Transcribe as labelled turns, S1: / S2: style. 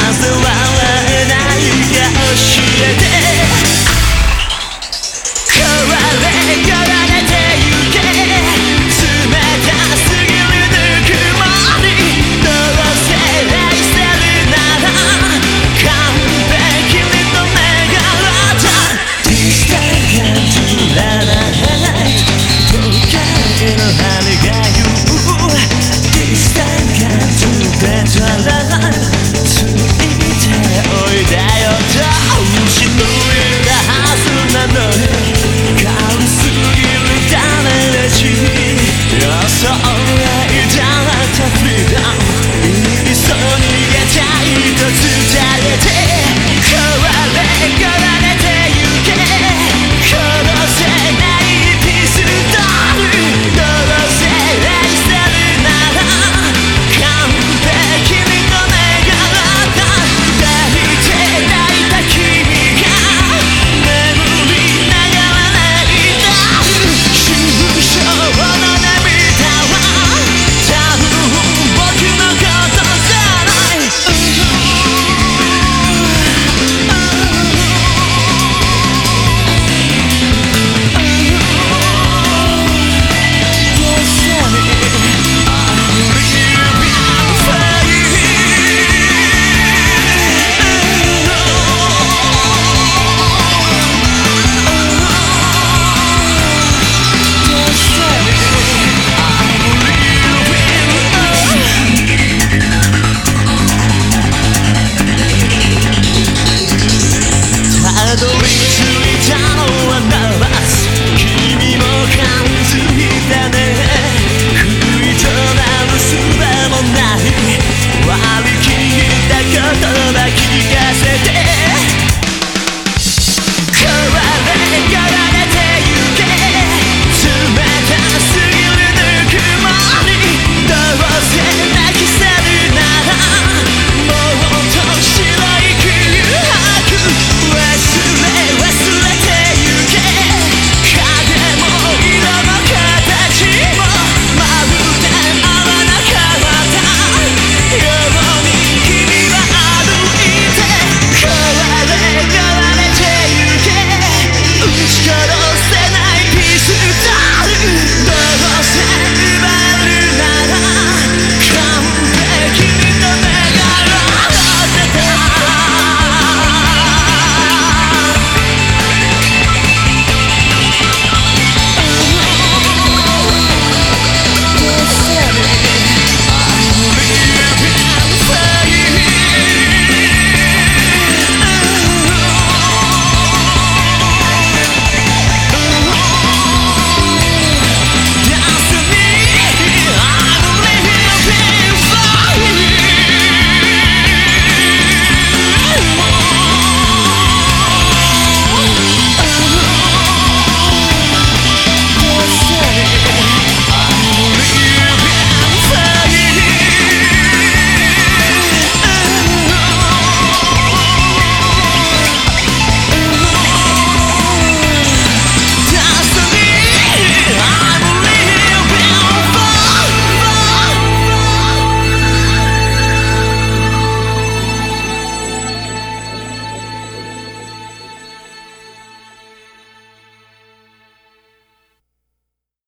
S1: I'm the one